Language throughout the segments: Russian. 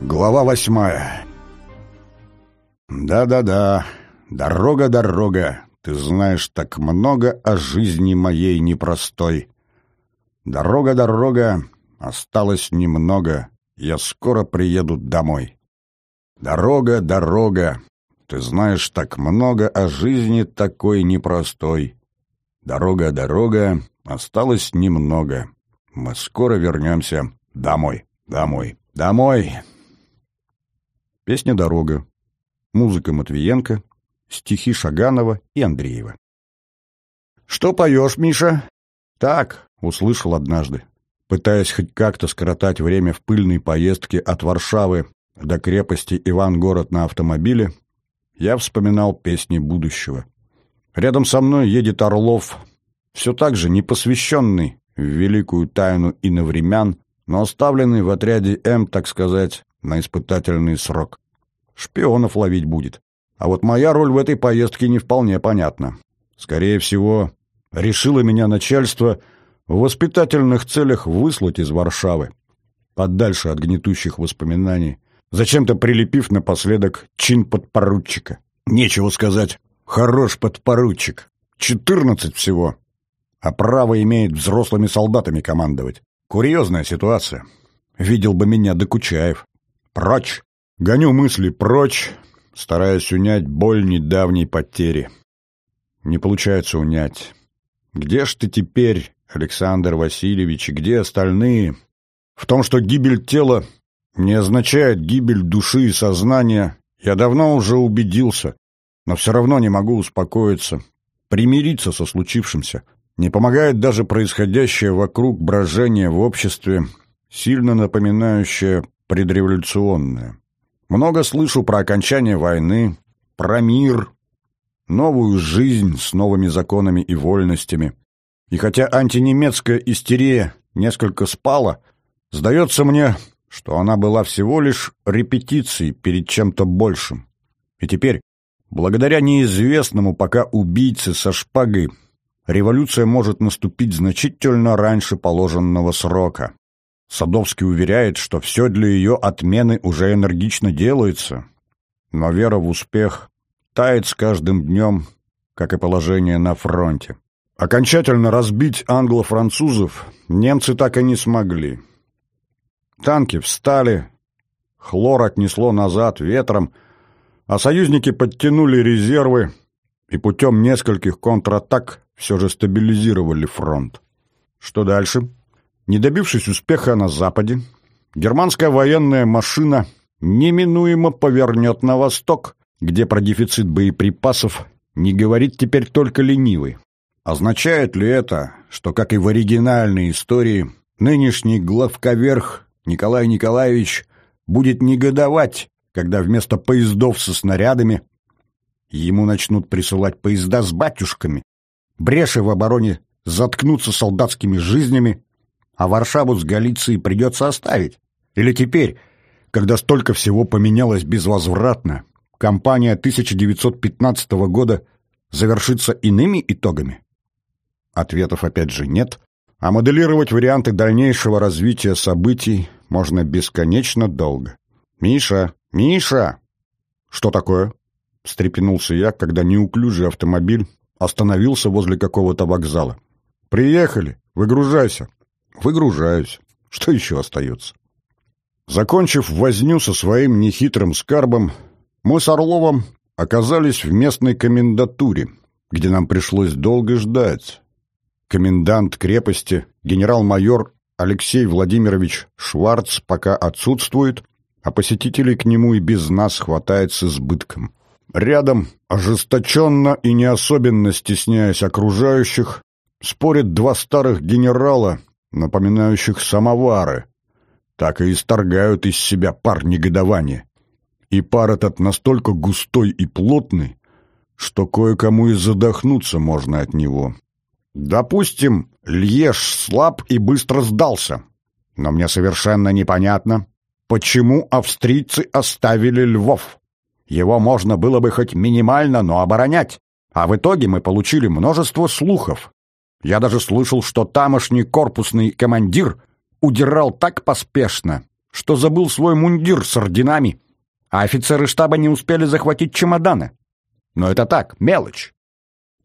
Глава восьмая. Да-да-да, дорога, дорога, ты знаешь так много о жизни моей непростой. Дорога, дорога, осталось немного, я скоро приеду домой. Дорога, дорога, ты знаешь так много о жизни такой непростой. Дорога, дорога, осталось немного, мы скоро вернемся домой, домой, домой. Песня «Дорога». Музыка Матвиенко, стихи Шаганова и Андреева. «Что поешь, Миша?» «Так», — услышал однажды, пытаясь хоть как-то скоротать время в пыльной поездке от Варшавы до крепости Ивангород на автомобиле, я вспоминал песни будущего. Рядом со мной едет Орлов, все так же непосвященный в великую тайну иновремян, но оставленный в отряде М, так сказать, на испытательный срок. Шпионов ловить будет. А вот моя роль в этой поездке не вполне понятна. Скорее всего, решило меня начальство в воспитательных целях выслать из Варшавы, подальше от гнетущих воспоминаний, зачем-то прилепив напоследок чин подпоручика. Нечего сказать, хорош подпоручик. Четырнадцать всего. А право имеет взрослыми солдатами командовать. Курьезная ситуация. Видел бы меня Докучаев. Прочь! Гоню мысли прочь, стараясь унять боль недавней потери. Не получается унять. Где ж ты теперь, Александр Васильевич, и где остальные? В том, что гибель тела не означает гибель души и сознания, я давно уже убедился, но все равно не могу успокоиться, примириться со случившимся. Не помогает даже происходящее вокруг брожение в обществе, сильно напоминающее предреволюционное. Много слышу про окончание войны, про мир, новую жизнь с новыми законами и вольностями. И хотя антинемецкая истерия несколько спала, сдается мне, что она была всего лишь репетицией перед чем-то большим. И теперь, благодаря неизвестному пока убийце со шпагой, революция может наступить значительно раньше положенного срока. Садовский уверяет, что все для ее отмены уже энергично делается, но вера в успех тает с каждым днем, как и положение на фронте. Окончательно разбить англо-французов немцы так и не смогли. Танки встали, хлор отнесло назад ветром, а союзники подтянули резервы и путем нескольких контратак все же стабилизировали фронт. Что дальше? Не добившись успеха на Западе, германская военная машина неминуемо повернет на восток, где про дефицит боеприпасов не говорит теперь только ленивый. Означает ли это, что, как и в оригинальной истории, нынешний главковерх Николай Николаевич будет негодовать, когда вместо поездов со снарядами ему начнут присылать поезда с батюшками, бреши в обороне заткнутся солдатскими жизнями, а Варшаву с Галицией придется оставить. Или теперь, когда столько всего поменялось безвозвратно, кампания 1915 года завершится иными итогами? Ответов опять же нет, а моделировать варианты дальнейшего развития событий можно бесконечно долго. «Миша! Миша!» «Что такое?» — встрепенулся я, когда неуклюжий автомобиль остановился возле какого-то вокзала. «Приехали! Выгружайся!» Выгружаюсь. Что еще остается? Закончив возню со своим нехитрым скарбом, мы с Орловым оказались в местной комендатуре, где нам пришлось долго ждать. Комендант крепости, генерал-майор Алексей Владимирович Шварц пока отсутствует, а посетителей к нему и без нас хватает с избытком. Рядом, ожесточенно и не особенно стесняясь окружающих, спорят два старых генерала, напоминающих самовары, так и исторгают из себя пар негодования. И пар этот настолько густой и плотный, что кое-кому и задохнуться можно от него. Допустим, Льеж слаб и быстро сдался, но мне совершенно непонятно, почему австрийцы оставили Львов. Его можно было бы хоть минимально, но оборонять, а в итоге мы получили множество слухов, я даже слышал, что тамошний корпусный командир удирал так поспешно, что забыл свой мундир с орденами, а офицеры штаба не успели захватить чемоданы. Но это так, мелочь.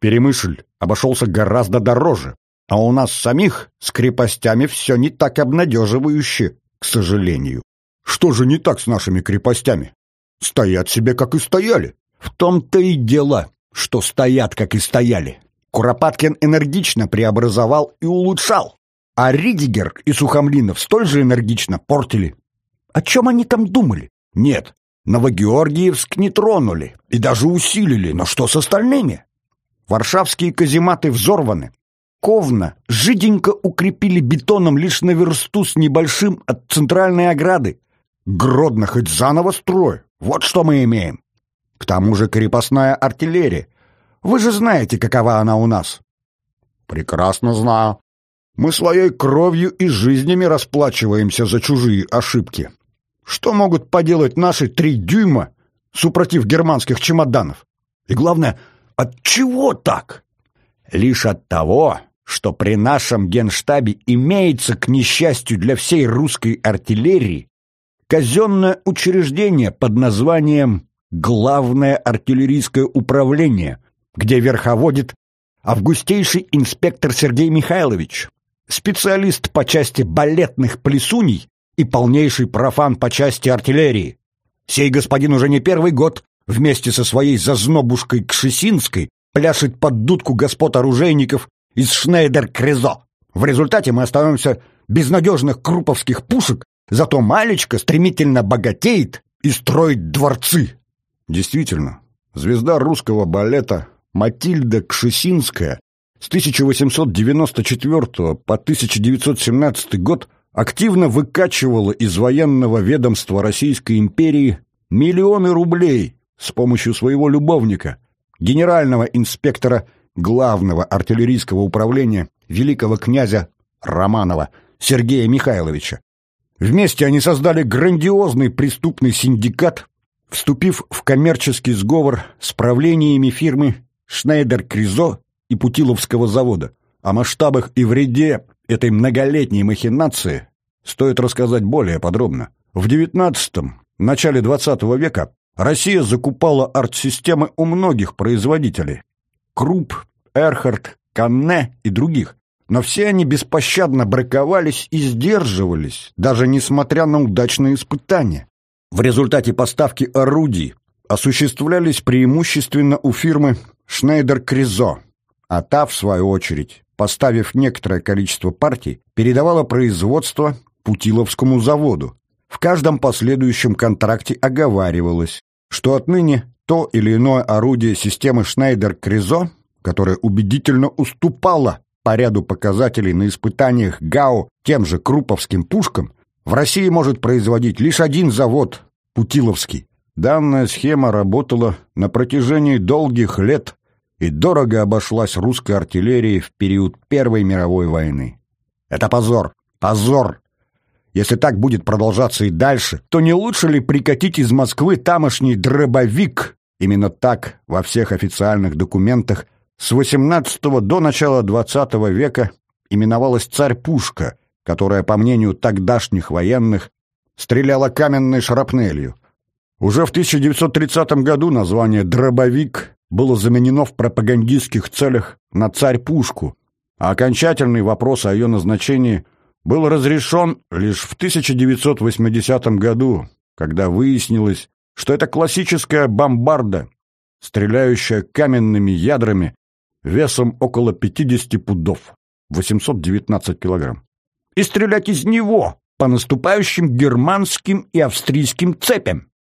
Перемышль обошелся гораздо дороже, а у нас самих с крепостями все не так обнадеживающе, к сожалению. Что же не так с нашими крепостями? Стоят себе, как и стояли. В том-то и дело, что стоят, как и стояли. Куропаткин энергично преобразовал и улучшал, а Ридигер и Сухомлинов столь же энергично портили. О чем они там думали? Нет, Новогеоргиевск не тронули и даже усилили, но что с остальными? Варшавские казематы взорваны. Ковна жиденько укрепили бетоном лишь на версту с небольшим от центральной ограды. Гродно хоть заново строй. Вот что мы имеем. К тому же крепостная артиллерия. Вы же знаете, какова она у нас. Прекрасно знаю. Мы своей кровью и жизнями расплачиваемся за чужие ошибки. Что могут поделать наши три дюйма, супротив германских чемоданов? И главное, от чего так? Лишь от того, что при нашем генштабе имеется, к несчастью для всей русской артиллерии, казенное учреждение под названием «Главное артиллерийское управление», где верховодит августейший инспектор Сергей Михайлович, специалист по части балетных плесуней и полнейший профан по части артиллерии. Сей господин уже не первый год вместе со своей зазнобушкой Кшесинской пляшет под дудку господ оружейников из Шнейдер-Крезо. В результате мы остаемся без надежных круповских пушек, зато Малечка стремительно богатеет и строит дворцы. Действительно, звезда русского балета Матильда Кшесинская с 1894 по 1917 год активно выкачивала из военного ведомства Российской империи миллионы рублей с помощью своего любовника, генерального инспектора главного артиллерийского управления великого князя Романова Сергея Михайловича. Вместе они создали грандиозный преступный синдикат, вступив в коммерческий сговор с правлениями фирмы Шнейдер-Кризо и Путиловского завода. О масштабах и вреде этой многолетней махинации стоит рассказать более подробно. В XIX – начале XX века Россия закупала арт-системы у многих производителей – Круп, Эрхард, Канне и других. Но все они беспощадно браковались и сдерживались, даже несмотря на удачные испытания. В результате поставки орудий осуществлялись преимущественно у фирмы Шнейдер-Кризо, а та, в свою очередь, поставив некоторое количество партий, передавала производство Путиловскому заводу. В каждом последующем контракте оговаривалось, что отныне то или иное орудие системы Шнейдер-Кризо, которое убедительно уступало по ряду показателей на испытаниях ГАУ тем же круповским пушкам, в России может производить лишь один завод – Путиловский. Данная схема работала на протяжении долгих лет и дорого обошлась русской артиллерии в период Первой мировой войны. Это позор, позор! Если так будет продолжаться и дальше, то не лучше ли прикатить из Москвы тамошний дробовик? Именно так во всех официальных документах с XVIII до начала XX века именовалась царь-пушка, которая, по мнению тогдашних военных, стреляла каменной шрапнелью. Уже в 1930 году название «дробовик» было заменено в пропагандистских целях на царь-пушку, а окончательный вопрос о ее назначении был разрешен лишь в 1980 году, когда выяснилось, что это классическая бомбарда, стреляющая каменными ядрами весом около 50 пудов, 819 килограмм. И стрелять из него по наступающим германским и австрийским цепям.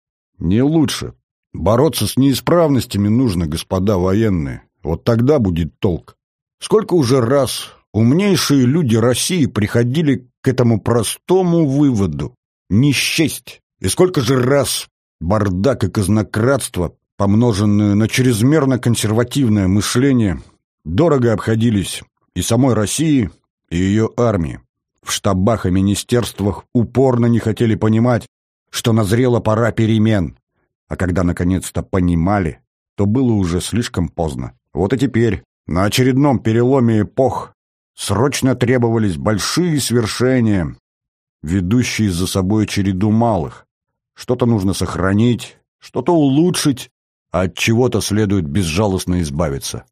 Не лучше, Бороться с неисправностями нужно, господа военные. Вот тогда будет толк. Сколько уже раз умнейшие люди России приходили к этому простому выводу — не счесть. И сколько же раз бардак и казнократство, помноженное на чрезмерно консервативное мышление, дорого обходились и самой России, и ее армии. В штабах и министерствах упорно не хотели понимать, что назрела пора перемен, а когда наконец-то понимали, то было уже слишком поздно. Вот и теперь, на очередном переломе эпох, срочно требовались большие свершения, ведущий за собой череду малых. Что-то нужно сохранить, что-то улучшить, а от чего-то следует безжалостно избавиться.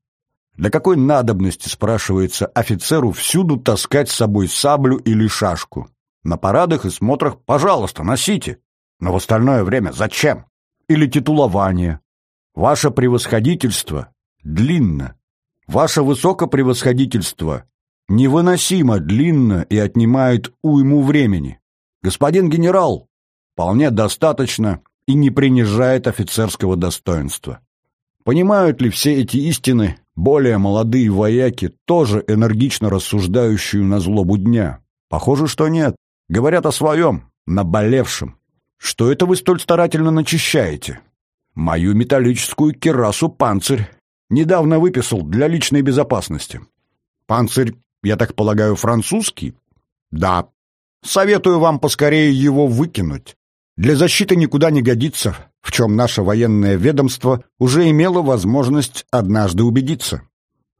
Для какой надобности, спрашивается, офицеру всюду таскать с собой саблю или шашку? На парадах и смотрах, пожалуйста, носите. Но в остальное время зачем? Или титулование. Ваше превосходительство длинно. Ваше высокопревосходительство невыносимо длинно и отнимает уйму времени. Господин генерал, вполне достаточно и не принижает офицерского достоинства. Понимают ли все эти истины более молодые вояки, тоже энергично рассуждающие на злобу дня? Похоже, что нет. Говорят о своем, наболевшем. Что это вы столь старательно начищаете? Мою металлическую керасу панцирь недавно выписал для личной безопасности. Панцирь я так полагаю, французский? Да. Советую вам поскорее его выкинуть. Для защиты никуда не годится, в чем наше военное ведомство уже имело возможность однажды убедиться.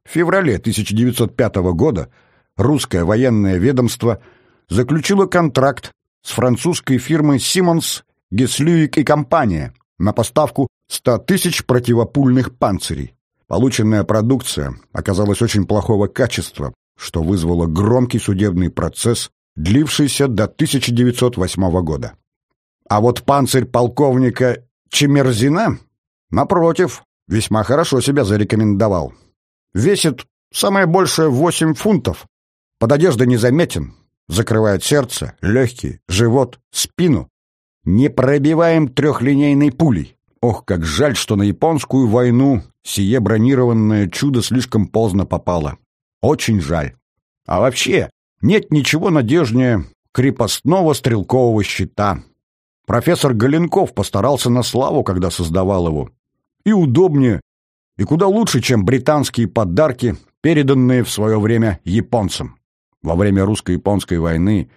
В феврале 1905 года русское военное ведомство заключило контракт с французской фирмой «Симмонс, Геслюик и компания» на поставку 100 тысяч противопульных панцирей. Полученная продукция оказалась очень плохого качества, что вызвало громкий судебный процесс, длившийся до 1908 года. А вот панцирь полковника Чемерзина, напротив, весьма хорошо себя зарекомендовал. Весит самое большее 8 фунтов, под одеждой незаметен, закрывает сердце, легкие, живот, спину. Не пробиваем трехлинейной пулей. Ох, как жаль, что на японскую войну сие бронированное чудо слишком поздно попало. Очень жаль. А вообще, нет ничего надежнее крепостного стрелкового щита. Профессор Галенков постарался на славу, когда создавал его. И удобнее, и куда лучше, чем британские подарки, переданные в свое время японцам. Во время русско-японской войны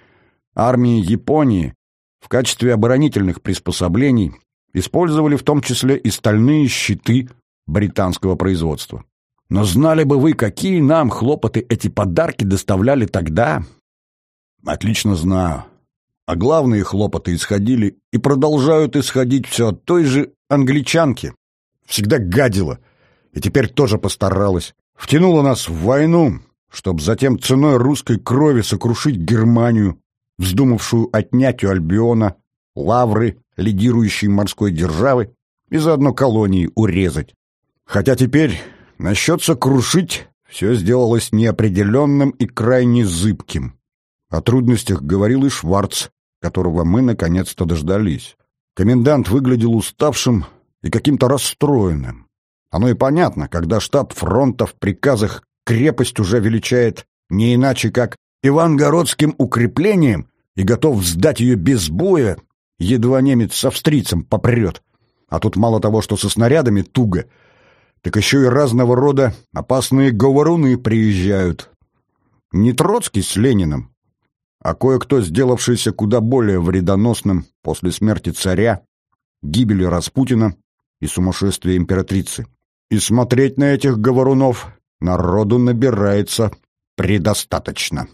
армии Японии в качестве оборонительных приспособлений использовали в том числе и стальные щиты британского производства. Но знали бы вы, какие нам хлопоты эти подарки доставляли тогда? Отлично знаю. А главные хлопоты исходили и продолжают исходить все от той же англичанки. Всегда гадила. И теперь тоже постаралась. Втянула нас в войну, чтобы затем ценой русской крови сокрушить Германию, вздумавшую отнять у Альбиона лавры лидирующей морской державы и заодно колонии урезать. Хотя теперь насчет сокрушить все сделалось неопределенным и крайне зыбким. О трудностях говорил и Шварц, которого мы наконец-то дождались. Комендант выглядел уставшим и каким-то расстроенным. Оно и понятно, когда штаб фронта в приказах крепость уже величает не иначе, как Ивангородским укреплением и готов сдать ее без боя, едва немец с австрийцем попрет. А тут мало того, что со снарядами туго — так еще и разного рода опасные говоруны приезжают. Не Троцкий с Лениным, а кое-кто, сделавшийся куда более вредоносным после смерти царя, гибели Распутина и сумасшествия императрицы. И смотреть на этих говорунов народу набирается предостаточно.